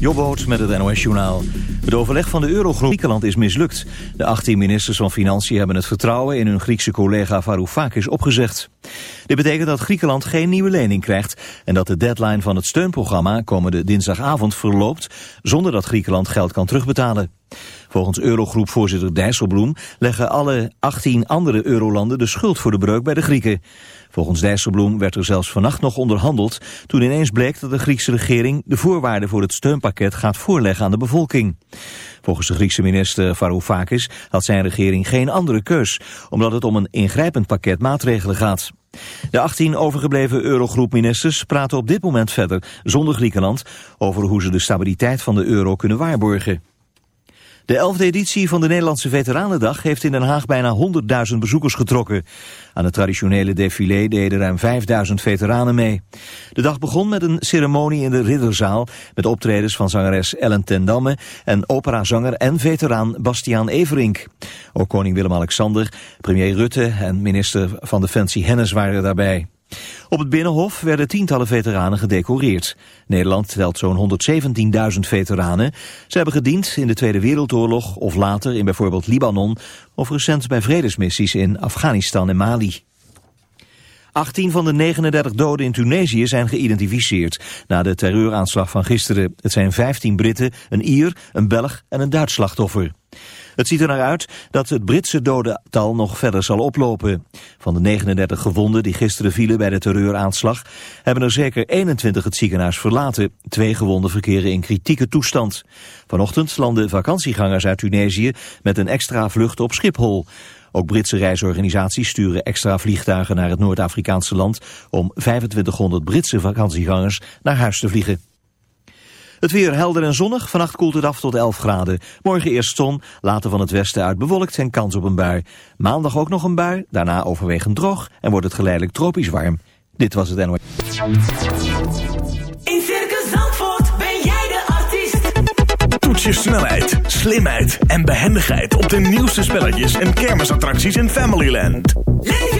Jobboot met het NOS-journaal. Het overleg van de Eurogroep Griekenland is mislukt. De 18 ministers van Financiën hebben het vertrouwen in hun Griekse collega Varoufakis opgezegd. Dit betekent dat Griekenland geen nieuwe lening krijgt... en dat de deadline van het steunprogramma komende dinsdagavond verloopt... zonder dat Griekenland geld kan terugbetalen. Volgens Eurogroepvoorzitter Dijsselbloem leggen alle 18 andere eurolanden de schuld voor de breuk bij de Grieken. Volgens Dijsselbloem werd er zelfs vannacht nog onderhandeld toen ineens bleek dat de Griekse regering de voorwaarden voor het steunpakket gaat voorleggen aan de bevolking. Volgens de Griekse minister Varoufakis had zijn regering geen andere keus, omdat het om een ingrijpend pakket maatregelen gaat. De 18 overgebleven Eurogroepministers praten op dit moment verder, zonder Griekenland, over hoe ze de stabiliteit van de euro kunnen waarborgen. De 11e editie van de Nederlandse Veteranendag heeft in Den Haag bijna 100.000 bezoekers getrokken. Aan het traditionele défilé deden ruim 5.000 veteranen mee. De dag begon met een ceremonie in de Ridderzaal met optredens van zangeres Ellen ten Damme en operazanger en veteraan Bastiaan Everink. Ook koning Willem-Alexander, premier Rutte en minister van Defensie Hennis waren daarbij. Op het Binnenhof werden tientallen veteranen gedecoreerd. Nederland telt zo'n 117.000 veteranen. Ze hebben gediend in de Tweede Wereldoorlog of later in bijvoorbeeld Libanon... of recent bij vredesmissies in Afghanistan en Mali. 18 van de 39 doden in Tunesië zijn geïdentificeerd na de terreuraanslag van gisteren. Het zijn 15 Britten, een Ier, een Belg en een Duits slachtoffer. Het ziet er naar uit dat het Britse dodental nog verder zal oplopen. Van de 39 gewonden die gisteren vielen bij de terreuraanslag... hebben er zeker 21 het ziekenhuis verlaten. Twee gewonden verkeren in kritieke toestand. Vanochtend landen vakantiegangers uit Tunesië met een extra vlucht op Schiphol. Ook Britse reisorganisaties sturen extra vliegtuigen naar het Noord-Afrikaanse land... om 2500 Britse vakantiegangers naar huis te vliegen. Het weer helder en zonnig. Vannacht koelt het af tot 11 graden. Morgen eerst zon, later van het westen uit bewolkt en kans op een bui. Maandag ook nog een bui, daarna overwegend droog en wordt het geleidelijk tropisch warm. Dit was het NOS. In Circus Zandvoort ben jij de artiest. Toets je snelheid, slimheid en behendigheid op de nieuwste spelletjes en kermisattracties in Familyland. Leef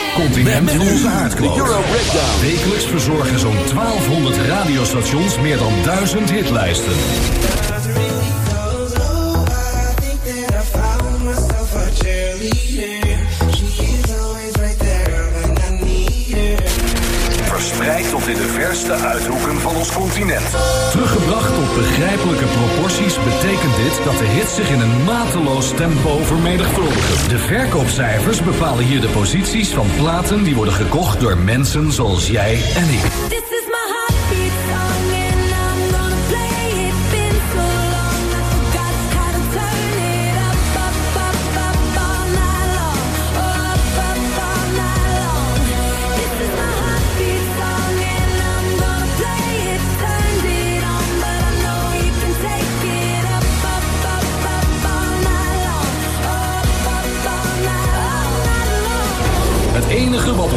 Continent in onze De aardkloot. Euro Breakdown. Wekelijks verzorgen zo'n 1200 radiostations meer dan 1000 hitlijsten. De verste uithoeken van ons continent. Teruggebracht tot begrijpelijke proporties betekent dit dat de hits zich in een mateloos tempo vermenigvuldigen. De verkoopcijfers bepalen hier de posities van platen die worden gekocht door mensen zoals jij en ik.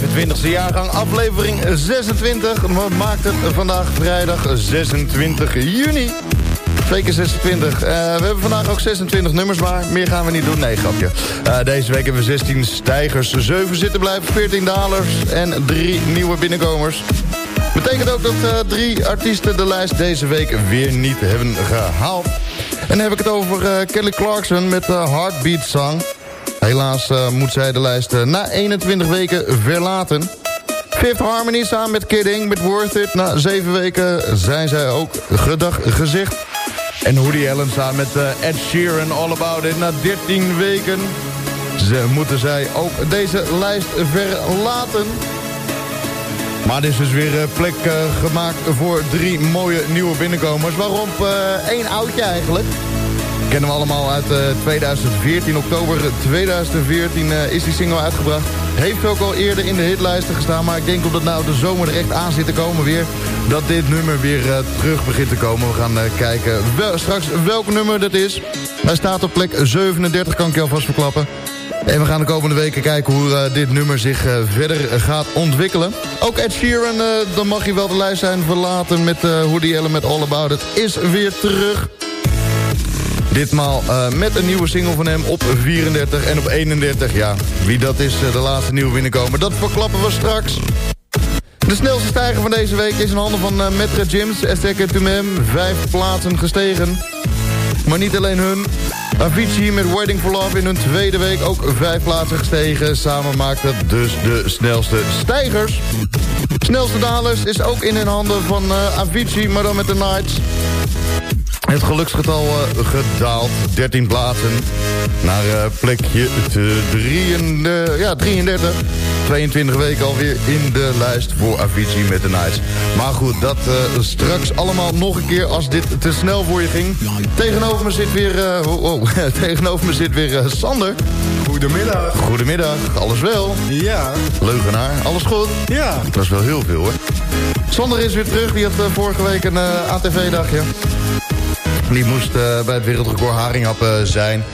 25e jaargang, aflevering 26. Wat maakt het vandaag vrijdag 26 juni? Twee keer 26. Eh, we hebben vandaag ook 26 nummers, maar meer gaan we niet doen. Nee, grapje. Eh, deze week hebben we 16 stijgers, 7 zitten blijven, 14 dalers en 3 nieuwe binnenkomers. Betekent ook dat eh, drie artiesten de lijst deze week weer niet hebben gehaald. En dan heb ik het over eh, Kelly Clarkson met de Heartbeat Song. Helaas eh, moet zij de lijst eh, na 21 weken verlaten. Fifth Harmony samen met Kidding met Worth It. Na 7 weken zijn zij ook gedag gezicht. En Woody Allen samen met eh, Ed Sheeran All About It. Na 13 weken ze, moeten zij ook deze lijst verlaten. Maar er is dus weer plek gemaakt voor drie mooie nieuwe binnenkomers. Waarop eh, één oudje eigenlijk. Kennen we allemaal uit eh, 2014. Oktober 2014 eh, is die single uitgebracht. Heeft ook al eerder in de hitlijsten gestaan. Maar ik denk omdat nou de zomer er echt aan zit te komen weer... dat dit nummer weer eh, terug begint te komen. We gaan eh, kijken straks welk nummer dat is. Hij staat op plek 37, kan ik je alvast verklappen. En we gaan de komende weken kijken hoe eh, dit nummer zich eh, verder gaat ontwikkelen. Ook Ed Sheeran, eh, dan mag hij wel de lijst zijn verlaten met uh, Woody Allen met All About It, is weer terug. Ditmaal eh, met een nieuwe single van hem op 34 en op 31. Ja, wie dat is, eh, de laatste nieuwe binnenkomen, dat verklappen we straks. De snelste stijger van deze week is in handen van uh, Metre Jims. Esteke Tumem, vijf plaatsen gestegen. Maar niet alleen hun. Avicii met Waiting for Love in hun tweede week ook vijf plaatsen gestegen. Samen maakt het dus de snelste stijgers. Snelste dalers is ook in hun handen van Avicii, maar dan met de Knights. Het geluksgetal uh, gedaald, 13 plaatsen. Naar uh, plekje drieën, ja, 33. 22 weken alweer in de lijst voor Avicii met de Knights. Maar goed, dat uh, straks allemaal nog een keer als dit te snel voor je ging. Tegenover me zit weer, uh, oh, oh, tegenover me zit weer uh, Sander. Goedemiddag. Goedemiddag, alles wel? Ja. Leugenaar, alles goed? Ja. Dat is wel heel veel hoor. Sander is weer terug, die had vorige week een ATV-dagje. Die moest bij het wereldrecord haringhappen zijn.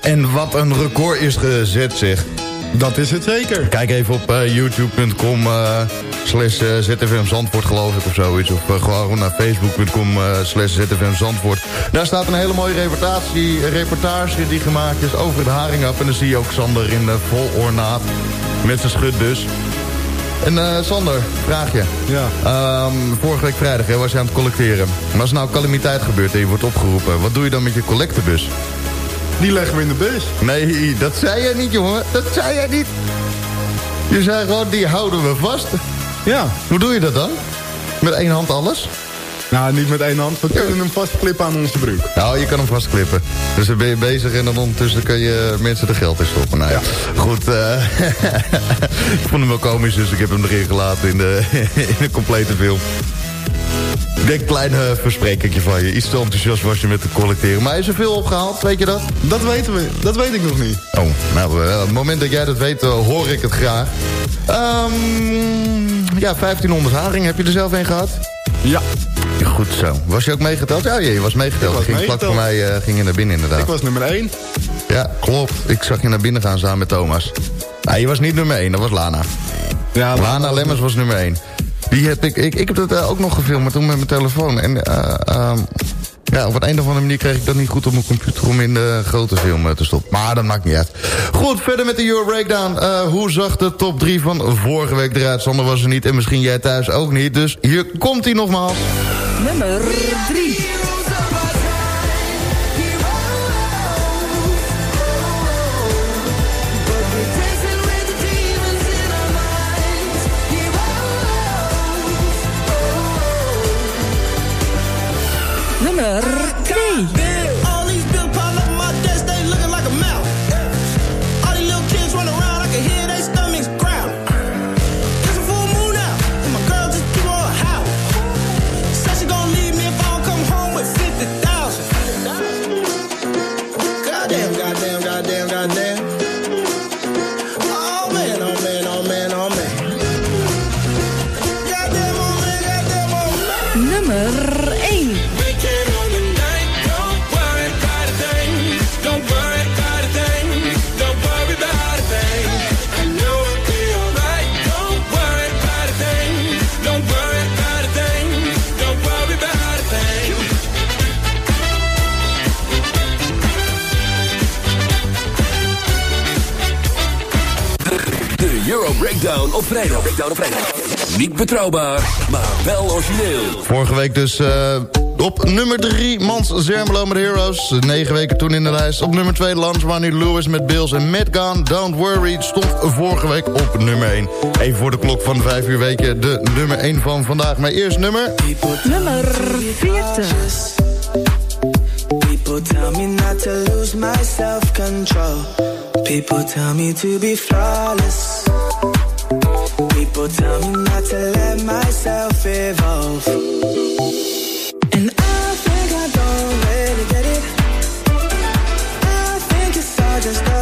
En wat een record is gezet zeg. Dat is het zeker. Kijk even op uh, youtube.com uh, slash uh, ZFM Zandvoort geloof ik of zoiets. Of gewoon naar facebook.com slash ZFM Zandvoort. Daar staat een hele mooie reportage, reportage die gemaakt is over de haringap. En dan zie je ook Sander in vol ornaat met zijn schutbus. En Sander, vraag je. Ja. Um, vorige week vrijdag hè, was je aan het collecteren. Maar als er nou calamiteit gebeurt en je wordt opgeroepen... wat doe je dan met je collectebus? Die leggen we in de bus. Nee, dat zei jij niet, jongen. Dat zei jij niet. Je zei gewoon, die houden we vast. Ja. Hoe doe je dat dan? Met één hand alles? Nou, niet met één hand. We kunnen hem vastklippen aan onze broek. Nou, je kan hem vastklippen. Dus dan ben je bezig en dan ondertussen kan je mensen er geld in stoppen. Nou ja, goed. Uh, ik vond hem wel komisch, dus ik heb hem erin gelaten in de, in de complete film. Ik denk klein uh, versprekingje van je. Iets te enthousiast was je met te collecteren. Maar is er veel opgehaald, weet je dat? Dat weten we. Dat weet ik nog niet. Oh, nou, uh, op het moment dat jij dat weet, uh, hoor ik het graag. Um, ja, 1500 haring. Heb je er zelf een gehad? Ja. Goed zo. Was je ook meegeteld? Ja, je was meegeteld. Was ging meegeteld. vlak voor mij ging je naar binnen inderdaad. Ik was nummer 1. Ja, klopt. Ik zag je naar binnen gaan samen met Thomas. Nee, je was niet nummer 1, dat was Lana. Ja, Lana Lemmers was nummer 1. Die heb ik, ik, ik heb dat uh, ook nog gefilmd, maar toen met mijn telefoon. En uh, um, ja, op een, of andere manier kreeg ik dat niet goed op mijn computer om in de grote film uh, te stoppen. Maar dat maakt niet uit. Goed, verder met de Euro Breakdown. hoe zag de top 3 van vorige week eruit? Sander was er niet en misschien jij thuis ook niet. Dus hier komt hij nogmaals. Nummer 3. op vrijdag. Niet betrouwbaar, maar wel origineel. Vorige week dus uh, op nummer 3 Mans Zermelo met Heroes. 9 weken toen in de lijst. Op nummer 2 Lance Lansmani Lewis met Bills en Matt Don't Worry stond vorige week op nummer 1. Even voor de klok van 5 uur weken de nummer 1 van vandaag. Maar eerst nummer... Nummer 40. People tell me not to lose my self-control. People tell me to be flawless. people tell me not to let myself evolve. And I think I don't really get it. I think it's all just.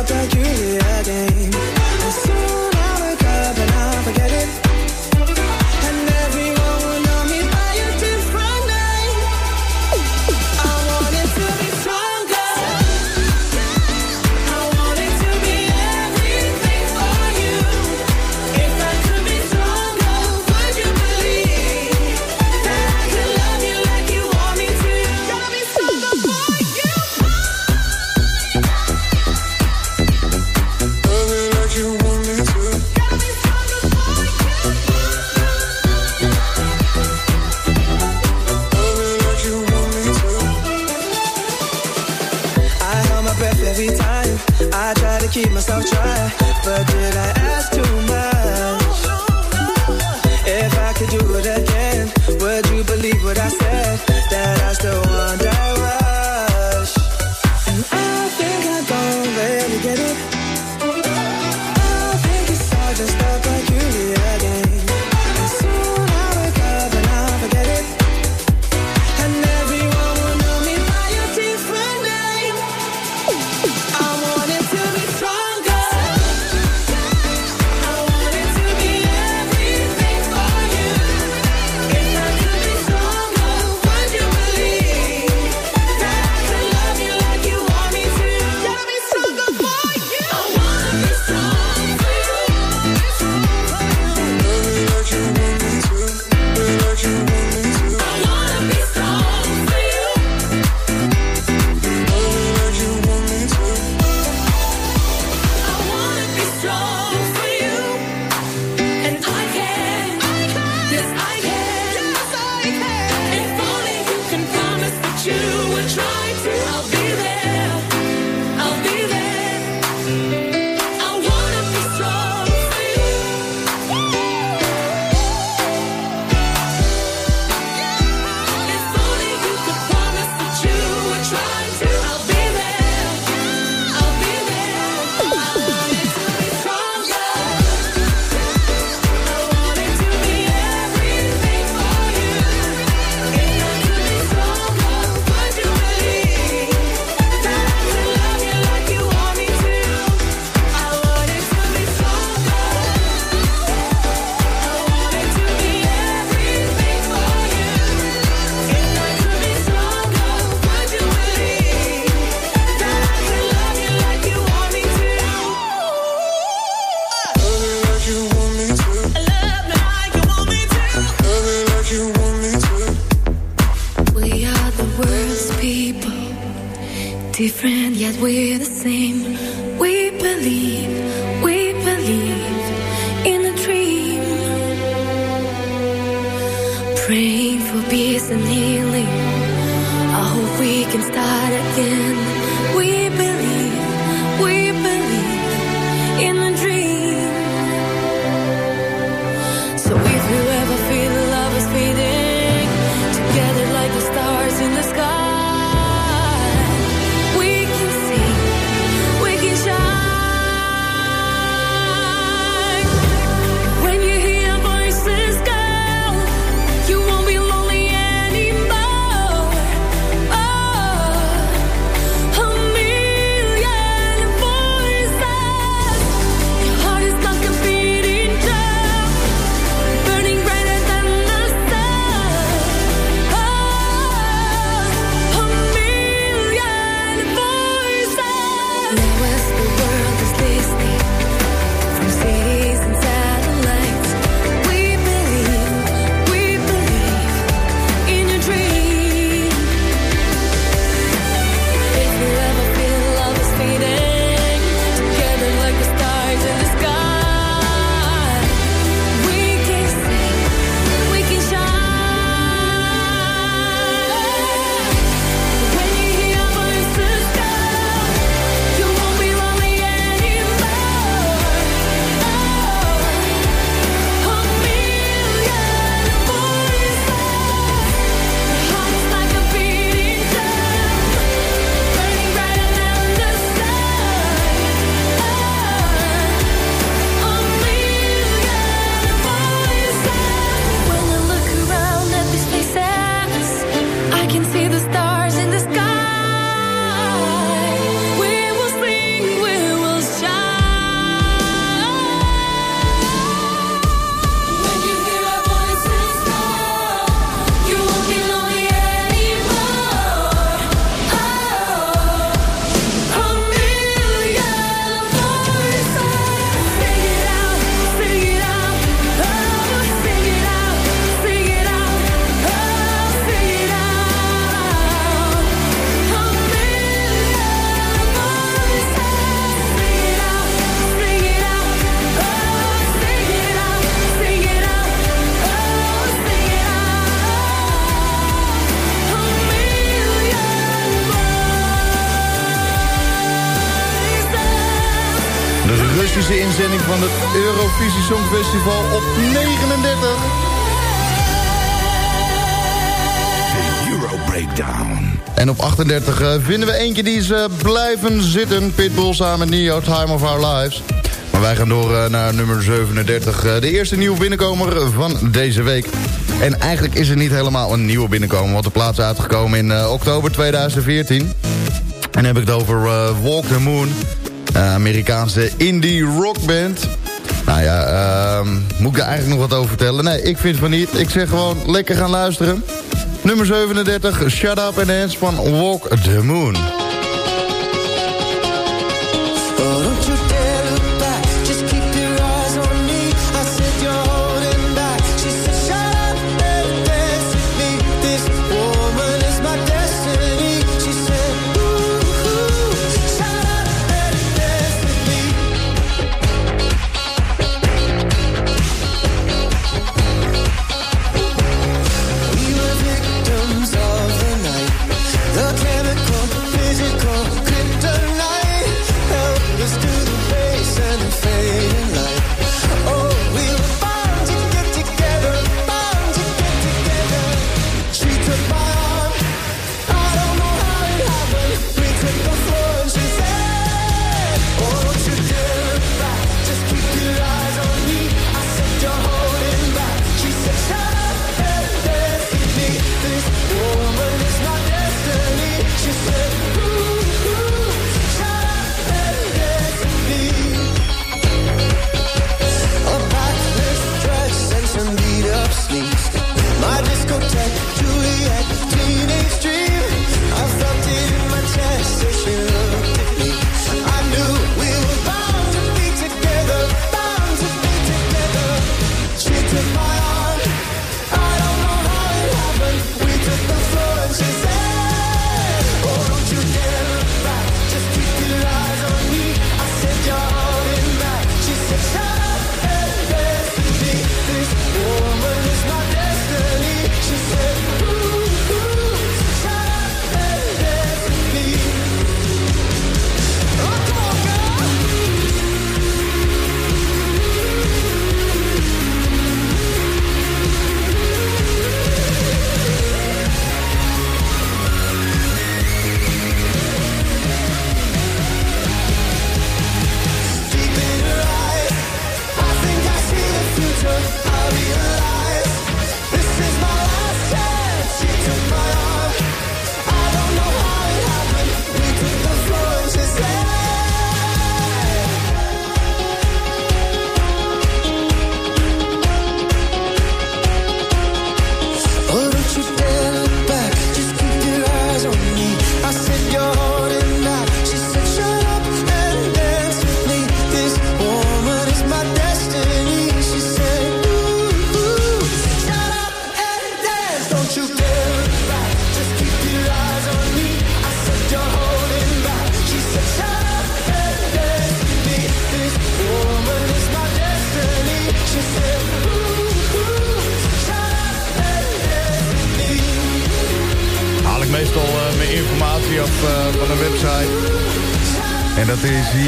Inzending van het Eurovisie Songfestival op 39. Euro Breakdown. En op 38 eh, vinden we eentje die is eh, blijven zitten. Pitbull samen met Neo, Time of Our Lives. Maar wij gaan door eh, naar nummer 37. eh, de eerste nieuwe binnenkomer van deze week. En eigenlijk is het niet helemaal een nieuwe binnenkomer... want de plaats is uitgekomen in oktober 2014. En dan heb ik het over Walk the Moon. Eh, Amerikaanse indie rockband. Nou ja, ehm, moet ik er eigenlijk nog wat over vertellen? Nee, ik vind van niet. Ik zeg gewoon lekker gaan luisteren. Nummer 37, Shut Up and Dance van Walk the Moon.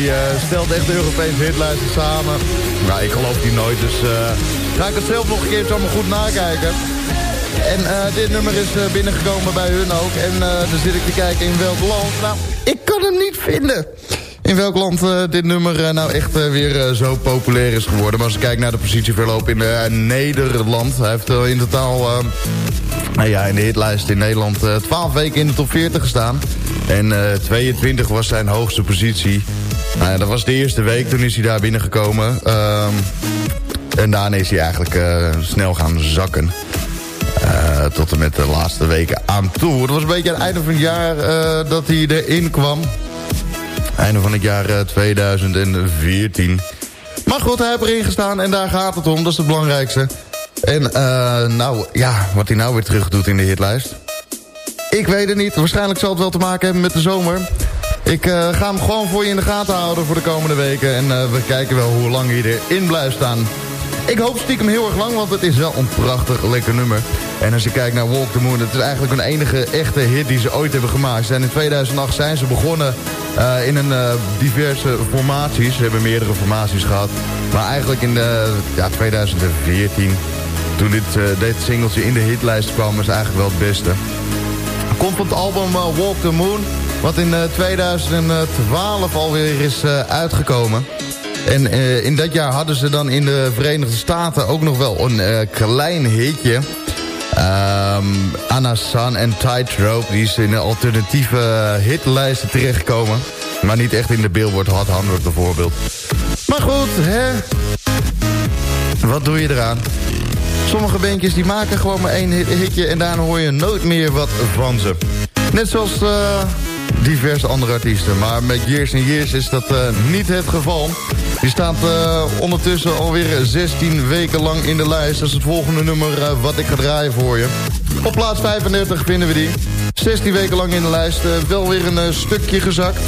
Die eh, stelt echt de Europese hitlijsten samen. Nou, ik geloof die nooit, dus eh, ga ik het zelf nog een keer allemaal goed nakijken. En eh, dit nummer is binnengekomen bij hun ook. En eh dan zit ik te kijken in welk land. Nou, ik kan hem niet vinden. In welk land dit nummer nou echt weer zo populair is geworden. Maar als ik kijk naar de positieverloop in Nederland. Hij heeft in totaal... nou ja, in de hitlijst in Nederland eh 12 weken in de top 40 gestaan. En eh 22 was zijn hoogste positie. Nou ja, dat was de eerste week, toen is hij daar binnengekomen. Ehm, en daarna is hij eigenlijk eh, snel gaan zakken. Eh, tot en met de laatste weken aan toe. Het was een beetje aan het einde van het jaar eh, dat hij erin kwam. Einde van het jaar eh, 2014. Maar goed, hij heeft erin gestaan en daar gaat het om. Dat is het belangrijkste. En nou, ja, wat hij nou weer terug doet in de hitlijst. Ik weet het niet. Waarschijnlijk zal het wel te maken hebben met de zomer. Ik eh, ga hem gewoon voor je in de gaten houden voor de komende weken. En eh, we kijken wel hoe lang hij erin blijft staan. Ik hoop stiekem heel erg lang, want het is wel een prachtig lekker nummer. En als je kijkt naar Walk the Moon, het is eigenlijk hun enige echte hit die ze ooit hebben gemaakt. En in 2008 zijn ze begonnen eh, in een diverse formaties. Ze hebben meerdere formaties gehad. Maar eigenlijk in de, ja, 2014, toen dit, eh, dit in de hitlijst kwam, is eigenlijk wel het beste. Komt van het album Walk the Moon, wat in eh, 2012 alweer is eh, uitgekomen. En eh, in dat jaar hadden ze dan in de Verenigde Staten ook nog wel een eh, klein hitje. Ehm Anna San en Tightrope, die is in de alternatieve eh, hitlijsten terechtgekomen. Maar niet echt in de Billboard Hot 100 bijvoorbeeld. Maar goed, hè. Wat doe je eraan? Sommige bandjes die maken gewoon maar één hit- hitje... en daarna hoor je nooit meer wat van ze. Net zoals eh, diverse andere artiesten. Maar met Years and Years is dat eh, niet het geval. Die staat eh, ondertussen alweer 16 weken lang in de lijst. Dat is het volgende nummer eh, wat ik ga draaien voor je. Op plaats 35 vinden we die. 16 weken lang in de lijst. wel weer een stukje gezakt.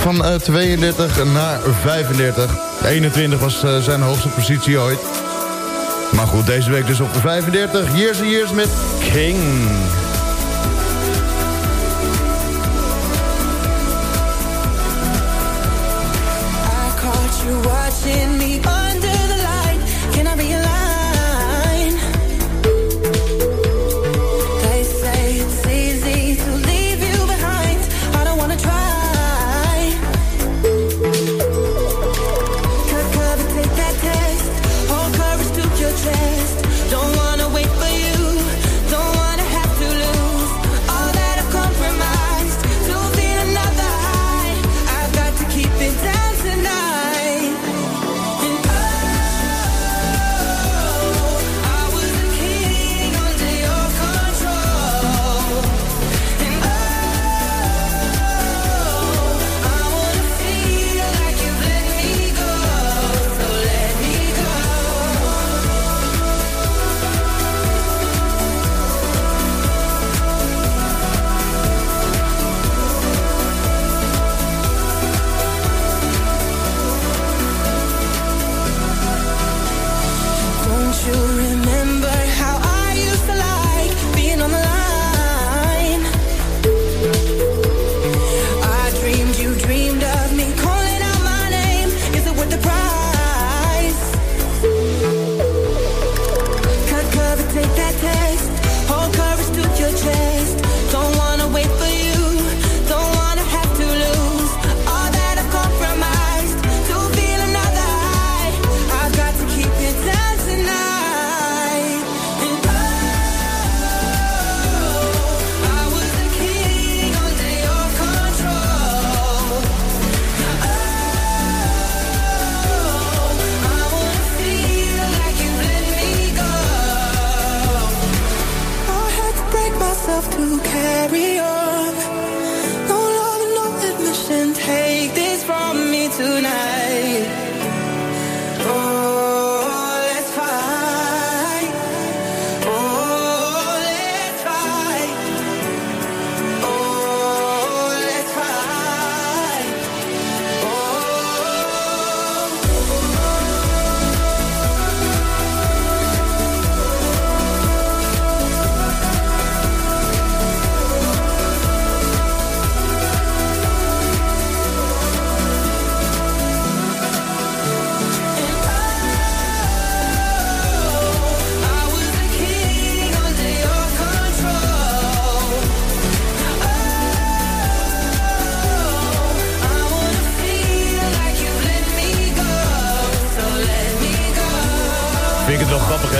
Van eh, 32 naar 35. 21 was zijn hoogste positie ooit. Maar goed, deze week dus op de 35. Years and Years met King.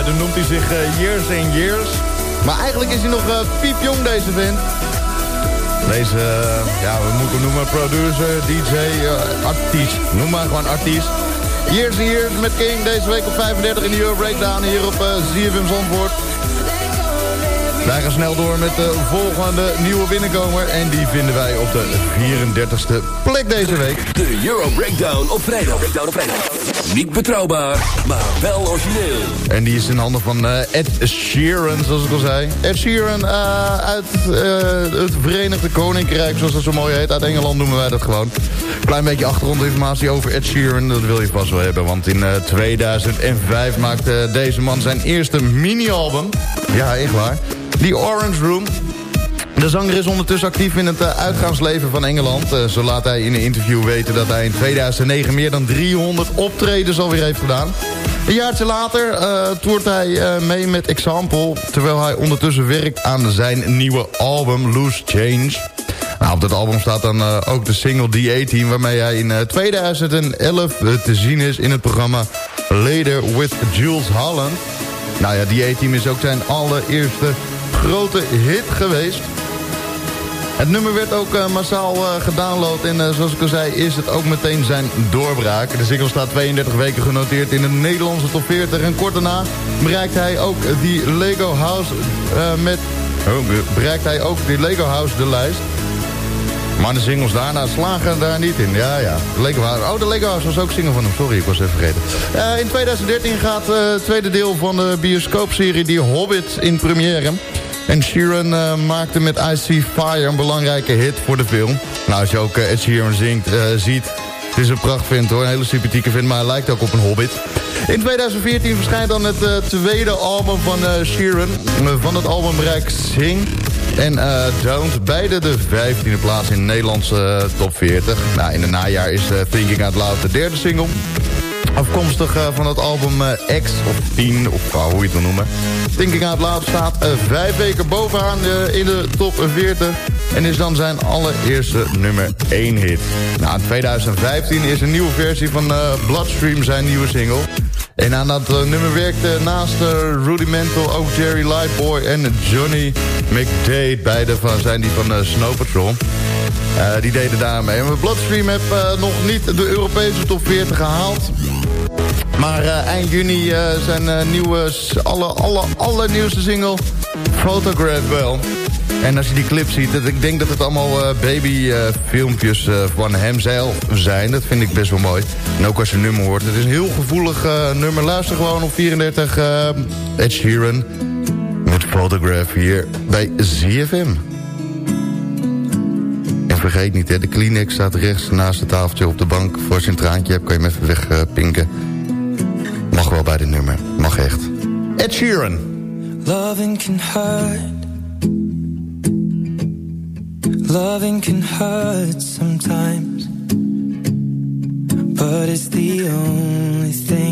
Dan noemt hij zich eh, Years and Years. Maar eigenlijk is hij nog eh, piepjong, deze vent. Deze, eh, ja, we moeten hem noemen producer, DJ, artiest. Noem maar gewoon artiest. Years and Years met King, deze week op 35 in de Euro Breakdown hier op ZFM Zandvoort. Wij gaan snel door met de volgende nieuwe binnenkomer. En die vinden wij op de 34ste plek deze week. De Euro Breakdown op vrijdag. Breakdown op vrijdag. Niet betrouwbaar, maar wel origineel. En die is in handen van eh, Ed Sheeran, zoals ik al zei. Ed Sheeran eh, uit eh, het Verenigde Koninkrijk, zoals dat zo mooi heet. Uit Engeland noemen wij dat gewoon. Klein beetje achtergrondinformatie over Ed Sheeran, dat wil je vast wel hebben. Want in eh, 2005 maakte deze man zijn eerste mini-album. Ja, echt waar. The Orange Room. De zanger is ondertussen actief in het eh, uitgaansleven van Engeland. Eh, zo laat hij in een interview weten dat hij in 2009 meer dan 300 optredens alweer heeft gedaan. Een jaartje later eh, toert hij mee met Example... terwijl hij ondertussen werkt aan zijn nieuwe album Loose Change. Nou, op dat album staat dan ook de single D18... waarmee hij in eh, 2011 eh, te zien is in het programma Later with Jules Holland. Nou ja, D18 is ook zijn allereerste grote hit geweest. Het nummer werd ook eh, massaal eh, gedownload en eh, zoals ik al zei is het ook meteen zijn doorbraak. De single staat 32 weken genoteerd in de Nederlandse top 40 en kort daarna bereikt hij ook die Lego House met... Oh, be- bereikt hij ook die Lego House de lijst. Maar de singles daarna slagen daar niet in. Ja, ja. Lego House. Oh, de Lego House was ook single van hem. Sorry, ik was even vergeten. In 2013 gaat het tweede deel van de bioscoopserie Die Hobbit in première. En Sheeran eh, maakte met I See Fire een belangrijke hit voor de film. Nou, als je ook eh, Ed Sheeran zingt, eh, ziet... Het is een prachtvent hoor, een hele sympathieke vent, maar hij lijkt ook op een hobbit. In 2014 verschijnt dan het tweede album van Sheeran. Van het album bereikt Sing en eh, Don't. Beide de 15e plaats in de Nederlandse top 40. Nou, in het najaar is Thinking Out Loud de derde single. Afkomstig eh, van het album eh, X, of 10, of hoe je het wil noemen. Thinking Out Loud staat eh, vijf weken bovenaan in de top 40. En is dan zijn allereerste nummer 1 hit. Nou, in 2015 is een nieuwe versie van Bloodstream zijn nieuwe single. En aan dat nummer werkte naast Rudimental ook Jerry Lightboy en Johnny McDade. Beide van, zijn die van Snow Patrol. Eh, die deden daarmee. En Bloodstream heeft eh, nog niet de Europese top 40 gehaald. Maar eh, eind juni zijn nieuwe, alle, alle, allernieuwste single Photograph wel. En als je die clip ziet, dat, ik denk dat het allemaal babyfilmpjes van hemzelf zijn. Dat vind ik best wel mooi. En ook als je nummer hoort. Het is een heel gevoelig nummer. Luister gewoon op 34 eh Ed Sheeran met Photograph hier bij ZFM. Vergeet niet, hè, de Kleenex staat rechts naast het tafeltje op de bank. Voor als je een traantje hebt, kan je hem even wegpinken. Mag wel bij dit nummer. Mag echt. Ed Sheeran. Loving can hurt. Loving can hurt sometimes. But it's the only thing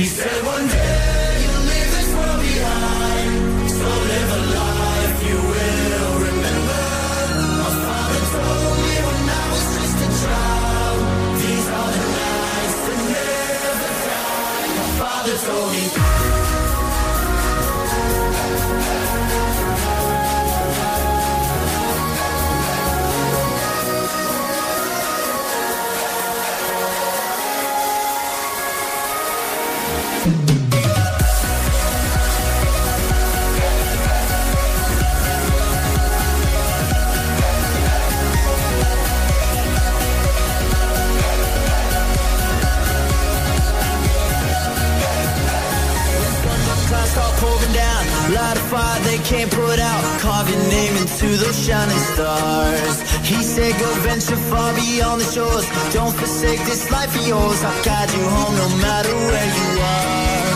He said one day can't put out. Carve your name into those shining stars. He said, Go venture far beyond the shores. Don't forsake this life of yours. I'll guide you home no matter where you are.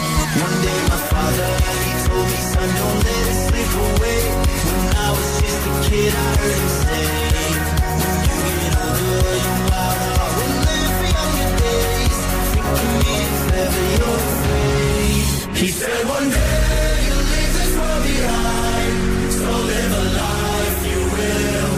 One day, my father, he told me, Son, don't let it slip away. When I was just a kid, I heard him say, When you get older, your wild heart will live for younger days. Think of me if ever you're. He said one day behind, so live a life you will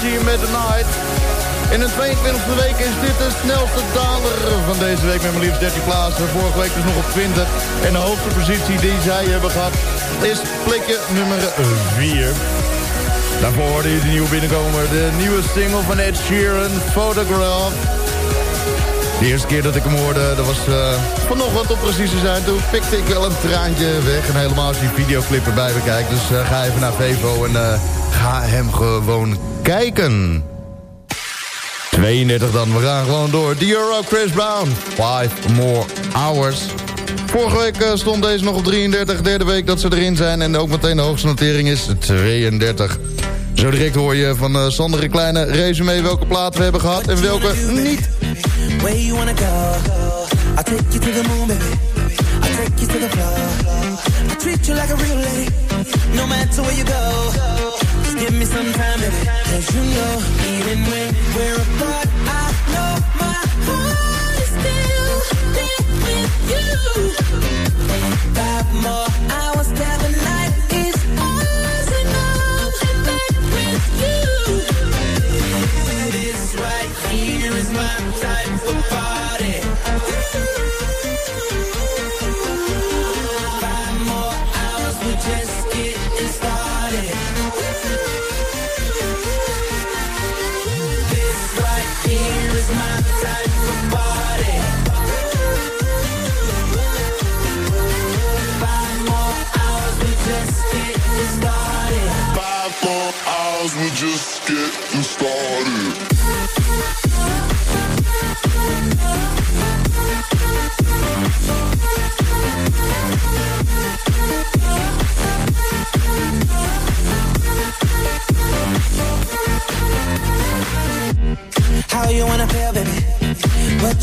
Avicii met The Night. In de 22e week is dit de snelste daler van deze week met maar liefst 13 plaatsen. Vorige week dus nog op 20. En de hoogste positie die zij hebben gehad is plekje nummer 4. Daarvoor hoorde je de nieuwe binnenkomer. De nieuwe single van Ed Sheeran, Photograph. De eerste keer dat ik hem hoorde, dat was uh, vanochtend op precies te zijn. Toen pikte ik wel een traantje weg. En helemaal als je die videoclip erbij bekijkt. Dus uh, ga even naar Vevo en uh, ga hem gewoon kijken. 32 dan, we gaan gewoon door. The Euro Chris Brown, 5 more hours. Vorige week stond deze nog op 33, derde week dat ze erin zijn. En ook meteen de hoogste notering is 32. Zo direct hoor je van uh, Sander een kleine resume welke platen we hebben gehad en welke niet. Where you take you the moon, baby. I'll take you the floor. Treat you like a real lady. No matter where you go. Give me some time, baby. Cause you know, even when we're apart, I know my heart is still there with you. Five more hours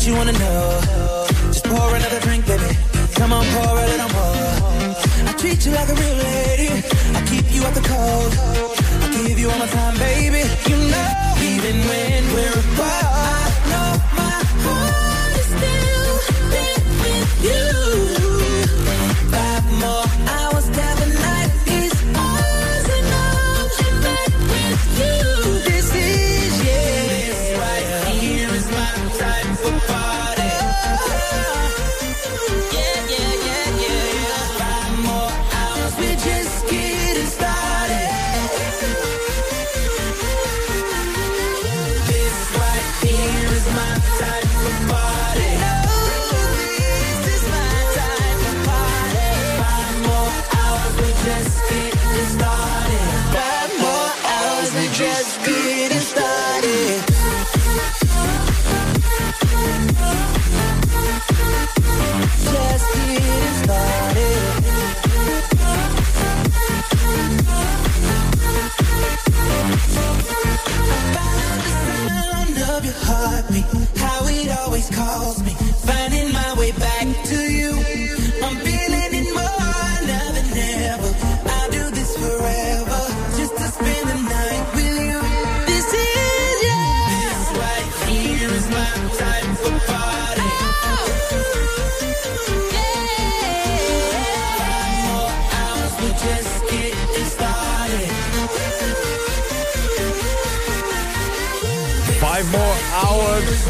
you wanna know? Just pour another drink, baby. Come on, pour a little more. I treat you like a real lady. I keep you out the cold. I give you all my time, baby. Heartbeat, how it always calls me,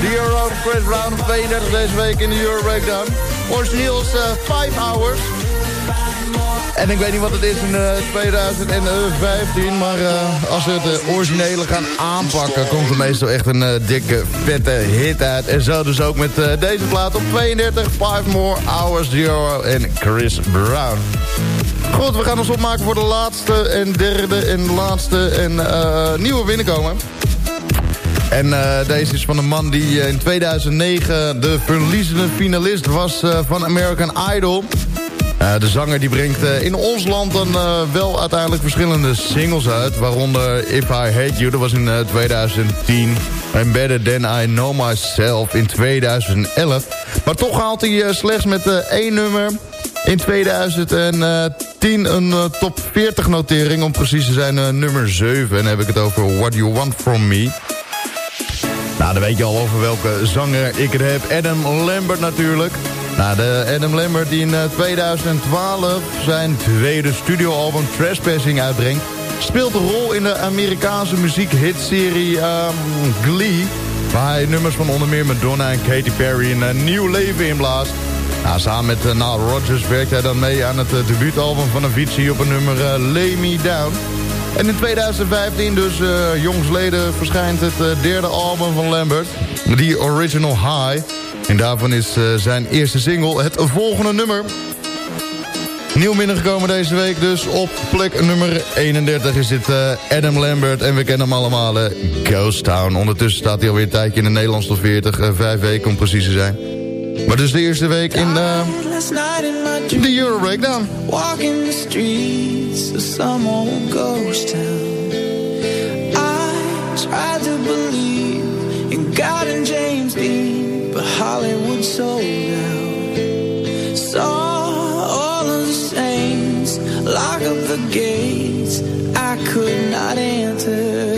The Euro, Chris Brown, 32 deze week in de Euro Breakdown. Origineel is eh, 5 hours. En ik weet niet wat het is in eh, 2015, maar eh, als we het eh, originele gaan aanpakken... komt er meestal echt een eh, dikke, vette hit uit. En zo dus ook met eh, deze plaat op 32, 5 more hours, Euro en Chris Brown. Goed, we gaan ons opmaken voor de laatste en derde en laatste en eh, nieuwe binnenkomen. En eh, deze is van een man die eh, in 2009 de verliezende finalist was eh, van American Idol. De zanger die brengt in ons land dan wel uiteindelijk verschillende singles uit. Waaronder If I Hate You, dat was in eh, 2010. En Better Than I Know Myself in 2011. Maar toch haalt hij slechts met één nummer in 2010 een top 40 notering. Om precies te zijn nummer 7. En dan heb ik het over What You Want From Me. Nou, dan weet je al over welke zanger ik het heb. Adam Lambert natuurlijk. Nou, de Adam Lambert die in eh, 2012 zijn tweede studioalbum Trespassing uitbrengt... speelt een rol in de Amerikaanse muziekhitserie ehm, Glee... waar hij nummers van onder meer Madonna en Katy Perry een eh, nieuw leven inblaast. Nou, samen met uh, Nile Rodgers werkt hij dan mee aan het eh, debuutalbum van Avicii op een nummer eh, Lay Me Down... En in 2015, dus eh jongsleden, verschijnt het eh, derde album van Lambert. The Original High. En daarvan is eh, zijn eerste single het volgende nummer. Nieuw binnengekomen deze week, dus op plek nummer 31 is dit Adam Lambert. En we kennen hem allemaal, eh, Ghost Town. Ondertussen staat hij alweer een tijdje in de Nederlandse top 40. eh, vijf weken om precies te zijn. Maar dus de eerste week in eh, dream, de Euro Breakdown. walking the streets of some old ghost town. I tried to believe in God and James Dean, but Hollywood sold out. Saw all of the saints lock up the gates. I could not enter.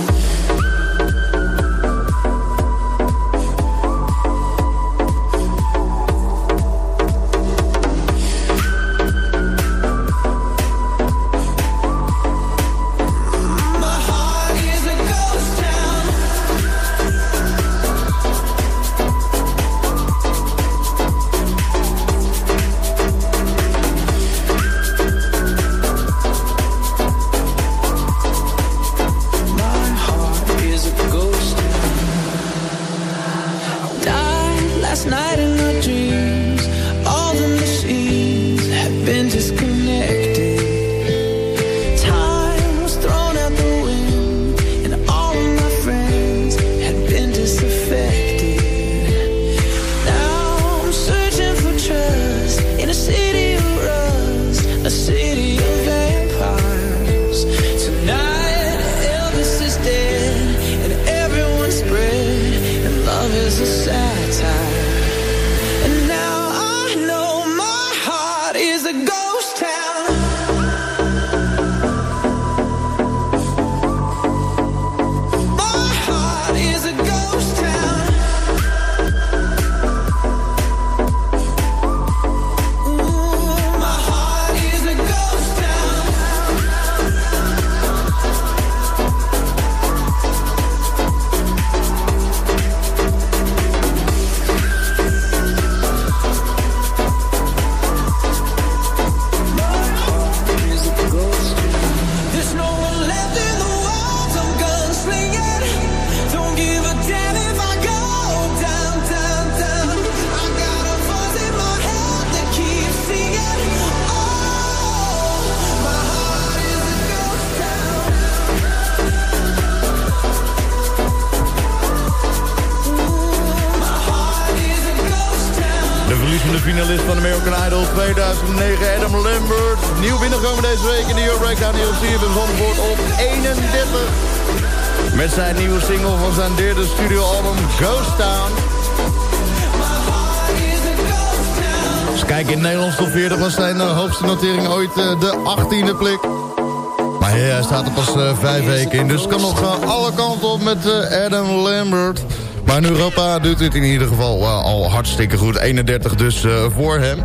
Maar in Europa doet het in ieder geval eh, al hartstikke goed. 31 dus eh, voor hem.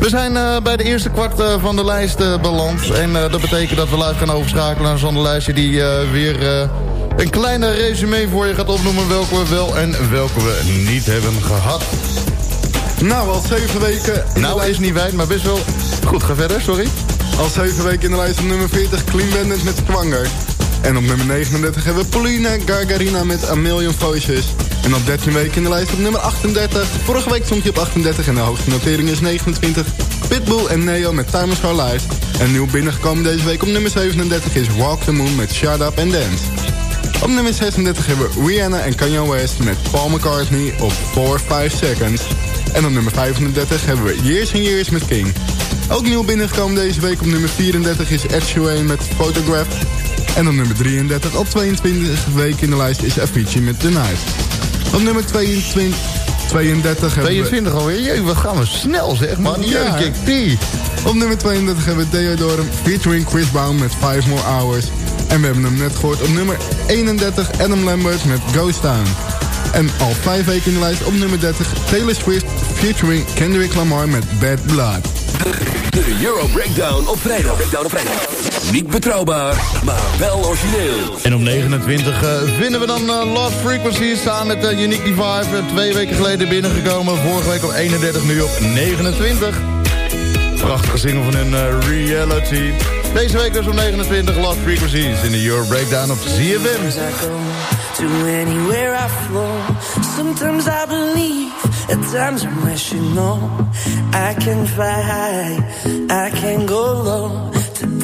We zijn eh, bij de eerste kwart van de lijst eh, beland. En dat betekent dat we live gaan overschakelen naar zo'n lijstje die weer een kleine resume voor je gaat opnoemen... welke we wel en welke we niet hebben gehad. Nou, al zeven weken... Nou, lijst- is niet wijd, maar best wel... Goed, ga verder, sorry. Al zeven weken in de lijst op nummer 40 Clean Bandit met Kwanger. En op nummer 39 hebben we Paulina Gargarina met A Million Voices. En op 13 weken in de lijst op nummer 38. Vorige week stond hij op 38 en de hoogste notering is 29. Pitbull en Neo met Time is Life. En nieuw binnengekomen deze week op nummer 37 is Walk the Moon met Shut Up and Dance. Op nummer 36 hebben we Rihanna en Kanye West met Paul McCartney op 4-5 Seconds. En op nummer 35 hebben we Years and Years met King. Ook nieuw binnengekomen deze week op nummer 34 is Ed Sheeran met Photograph. En op nummer 33 op 22 weken in de lijst is Avicii met The Night. Op nummer 22, 32 hebben we... 22 alweer. Jee, wat gaan we snel zeg, man. Ja. Die. Op nummer 32 hebben we Theodorum featuring Chris Brown met 5 More Hours. En we hebben hem net gehoord op nummer 31 Adam Lambert met Ghost Town. En al 5 weken in de lijst op nummer 30 Taylor Swift featuring Kendrick Lamar met Bad Blood. De Euro Breakdown op vrijdag. Breakdown op vrijdag. Niet betrouwbaar, maar wel origineel. En op 29 eh, vinden we dan eh, Lost Frequencies samen met uh, Unique Divide. twee weken geleden binnengekomen. Vorige week op 31, nu op 29. Prachtige single van hun Reality. Deze week dus op 29 Lost Frequencies in de Euro Breakdown op ZFM. to anywhere I flow. Sometimes I believe, at times I'm rational. I can fly high, I can go low.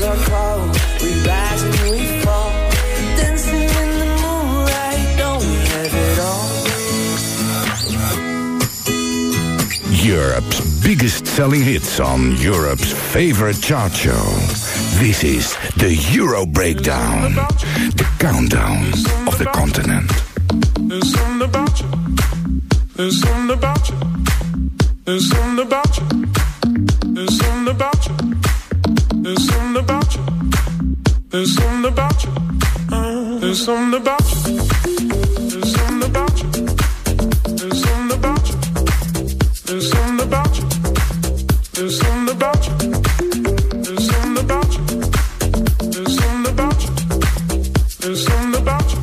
This is our. We rise and we fall. Dancing in the moonlight, don't we have it all? Europe's biggest selling hits on Europe's favorite chart show. This is the Euro Breakdown, the countdown of the continent. There's something about you. There's something about you. There's something about you. There's something about you. There's something about you. There's something about you. There's something about you. There's something about you. There's something about you. There's something about you. There's something about you. There's something about you. There's something about you. There's something about you.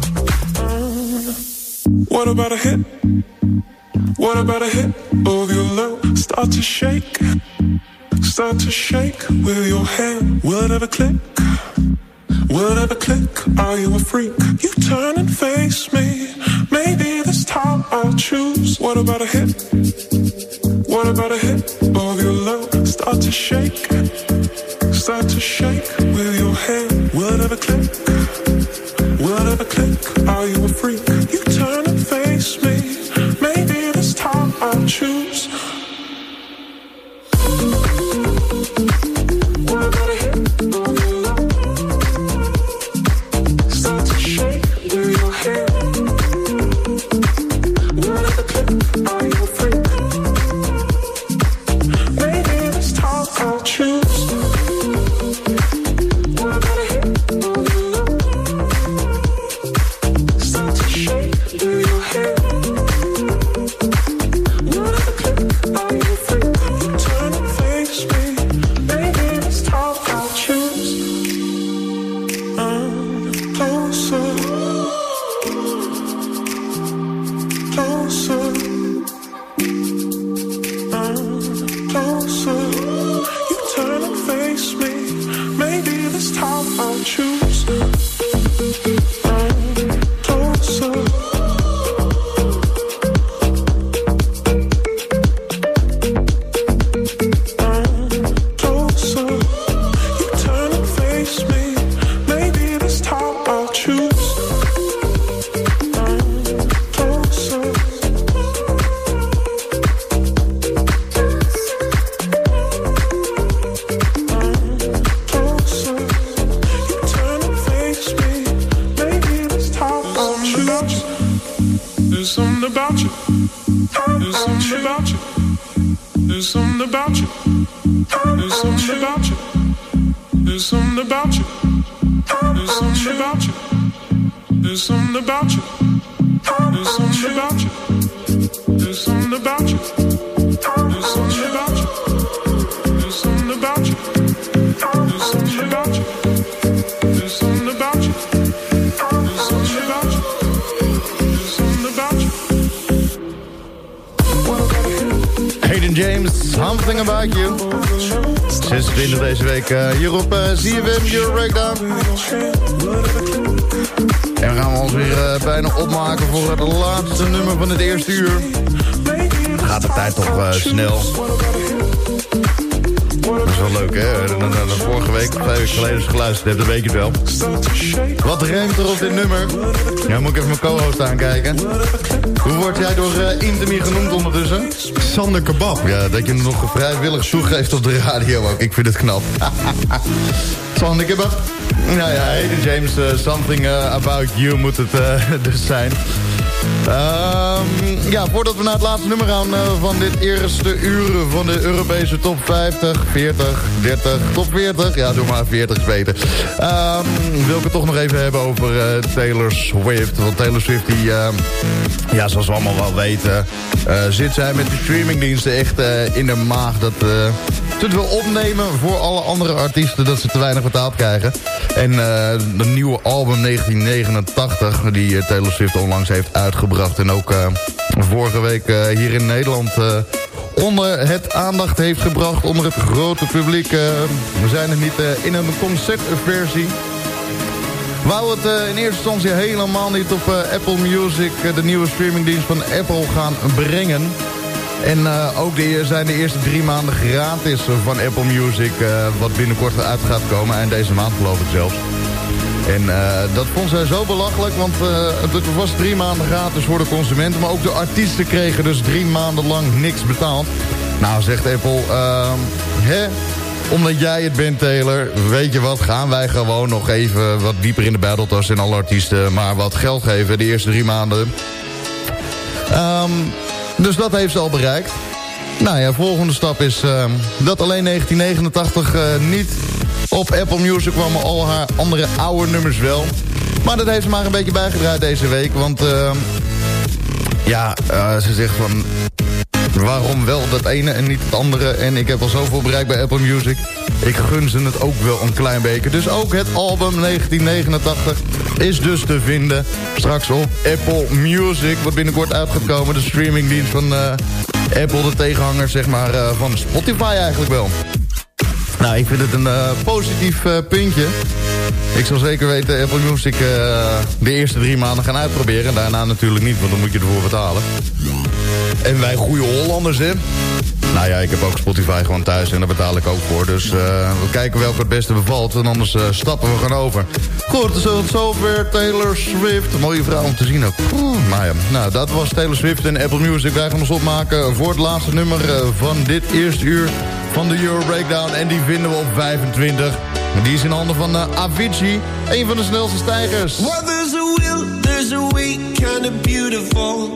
What about a hit? What about a hit of your love? Start to shake start to shake with your hand. It ever click? Will it ever click? Are you a freak? You turn and face me. Maybe this time I'll choose. What about a hit? What about a hit of your love? Start to shake, snel. Dat is wel leuk, hè? De, de, de vorige week, vijf weken geleden, is geluisterd hebt, dan weet je het wel. Wat ruimt er op dit nummer? Ja, moet ik even mijn co-host aankijken. Hoe word jij door uh, genoemd ondertussen? Sander Kebab. Ja, dat je hem nog vrijwillig toegeeft op de radio ook. Ik vind het knap. Sander Kebab. Nou ja, James, uh, Something uh, About You moet het dus zijn. Um, ja, voordat we naar het laatste nummer gaan uh, van dit eerste uur van de Europese top 50, 40, 30, top 40. Ja, doe maar 40 is beter. Um, wil ik het toch nog even hebben over uh, Taylor Swift. Want Taylor Swift, die, uh, ja, zoals we allemaal wel weten, zit zij met de streamingdiensten echt in de maag. Dat ze het wil opnemen voor alle andere artiesten dat ze te weinig betaald krijgen. En de nieuwe album 1989, die Taylor Swift onlangs heeft uitgebracht. En ook uh, vorige week uh, hier in Nederland uh, onder het aandacht heeft gebracht. Onder het grote publiek. we zijn er niet in een concertversie. Wou het in eerste instantie helemaal niet op Apple Music, de nieuwe streamingdienst van Apple, gaan brengen. En ook de, zijn de eerste drie maanden gratis van Apple Music... Wat binnenkort uit gaat komen. Eind deze maand geloof ik zelfs. En uh, dat vond zij zo belachelijk, want het was drie maanden gratis voor de consumenten. Maar ook de artiesten kregen dus drie maanden lang niks betaald. Nou, zegt Apple, hè, omdat jij het bent, Taylor, weet je wat, gaan wij gewoon nog even wat dieper in de battle en alle artiesten maar wat geld geven de eerste drie maanden. Um, dus dat heeft ze al bereikt. Nou ja, volgende stap is uh, dat alleen 1989 uh, niet op Apple Music kwam, maar al haar andere oude nummers wel. Maar dat heeft ze maar een beetje bijgedraaid deze week, want uh, ja, uh, ze zegt van waarom wel dat ene en niet het andere. En ik heb al zoveel bereikt bij Apple Music. ik gun ze het ook wel een klein beetje. Dus ook het album 1989 is dus te vinden. Straks op Apple Music, wat binnenkort uit gaat komen. De streamingdienst van eh, Apple, de tegenhanger zeg maar, eh, van Spotify eigenlijk wel. Nou, ik vind het een eh, positief eh, puntje. Ik zal zeker weten Apple Music eh, de eerste drie maanden gaan uitproberen. Daarna natuurlijk niet, want dan moet je ervoor betalen. En wij goede Hollanders, hè? Nou ja, ik heb ook Spotify gewoon thuis en daar betaal ik ook voor. Dus eh, we kijken welke het beste bevalt. En anders eh, stappen we gewoon over. Goed, dus tot zover Taylor Swift. Mooie vrouw om te zien ook. Maar ja, nou, dat was Taylor Swift en Apple Music. Wij gaan ons opmaken voor het laatste nummer eh, van dit eerste uur van de Euro Breakdown. En die vinden we op 25. Die is in handen van Avicii. Een van de snelste stijgers. Well, there's a will, there's a way, kind of beautiful.